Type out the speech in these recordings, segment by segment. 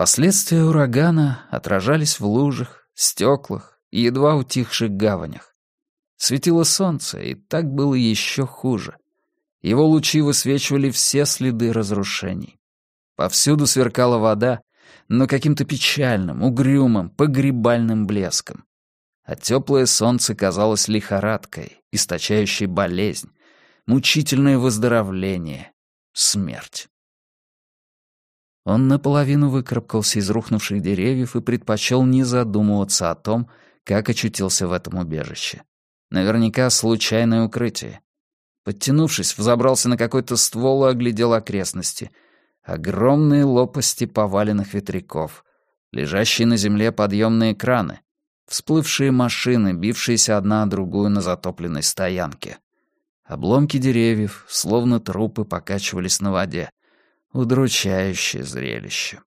Последствия урагана отражались в лужах, стеклах и едва утихших гаванях. Светило солнце, и так было еще хуже. Его лучи высвечивали все следы разрушений. Повсюду сверкала вода, но каким-то печальным, угрюмым, погребальным блеском. А теплое солнце казалось лихорадкой, источающей болезнь, мучительное выздоровление, смерть. Он наполовину выкарабкался из рухнувших деревьев и предпочел не задумываться о том, как очутился в этом убежище. Наверняка случайное укрытие. Подтянувшись, взобрался на какой-то ствол и оглядел окрестности. Огромные лопасти поваленных ветряков, лежащие на земле подъемные краны, всплывшие машины, бившиеся одна о другую на затопленной стоянке. Обломки деревьев, словно трупы, покачивались на воде. Удручающее зрелище.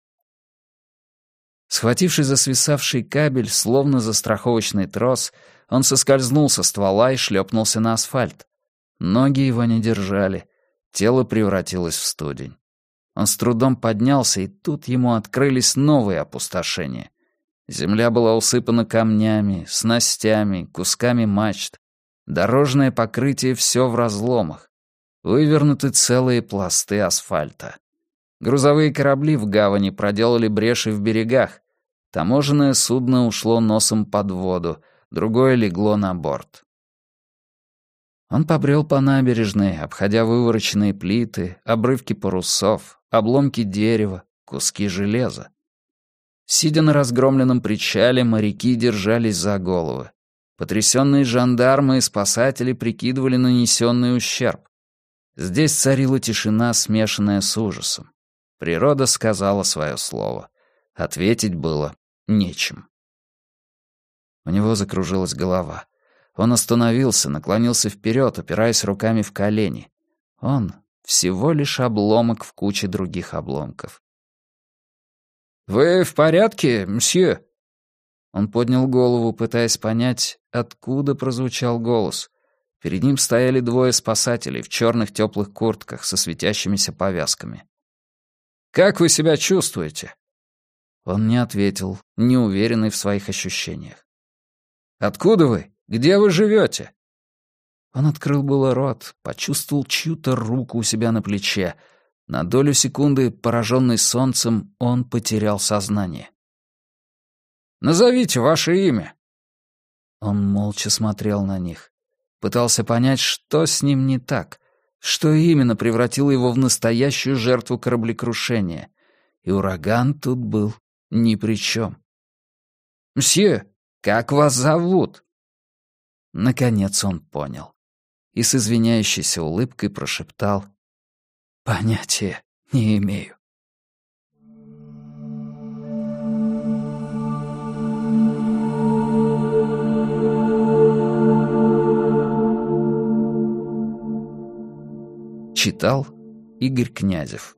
Схвативший за свисавший кабель, словно за страховочный трос, он соскользнул со ствола и шлепнулся на асфальт. Ноги его не держали, тело превратилось в студень. Он с трудом поднялся, и тут ему открылись новые опустошения. Земля была усыпана камнями, снастями, кусками мачт. Дорожное покрытие все в разломах. Вывернуты целые пласты асфальта. Грузовые корабли в гавани проделали бреши в берегах. Таможенное судно ушло носом под воду, другое легло на борт. Он побрел по набережной, обходя вывороченные плиты, обрывки парусов, обломки дерева, куски железа. Сидя на разгромленном причале, моряки держались за головы. Потрясенные жандармы и спасатели прикидывали нанесенный ущерб. Здесь царила тишина, смешанная с ужасом. Природа сказала свое слово. Ответить было нечем. У него закружилась голова. Он остановился, наклонился вперед, опираясь руками в колени. Он — всего лишь обломок в куче других обломков. «Вы в порядке, мсье?» Он поднял голову, пытаясь понять, откуда прозвучал голос. Перед ним стояли двое спасателей в черных теплых куртках со светящимися повязками. Как вы себя чувствуете?» Он не ответил, неуверенный в своих ощущениях. «Откуда вы? Где вы живете?» Он открыл было рот, почувствовал чью-то руку у себя на плече. На долю секунды, пораженный солнцем, он потерял сознание. «Назовите ваше имя». Он молча смотрел на них. Пытался понять, что с ним не так. Что именно превратило его в настоящую жертву кораблекрушения? И ураган тут был ни при чем. «Мсье, как вас зовут?» Наконец он понял. И с извиняющейся улыбкой прошептал. «Понятия не имею». Читал Игорь Князев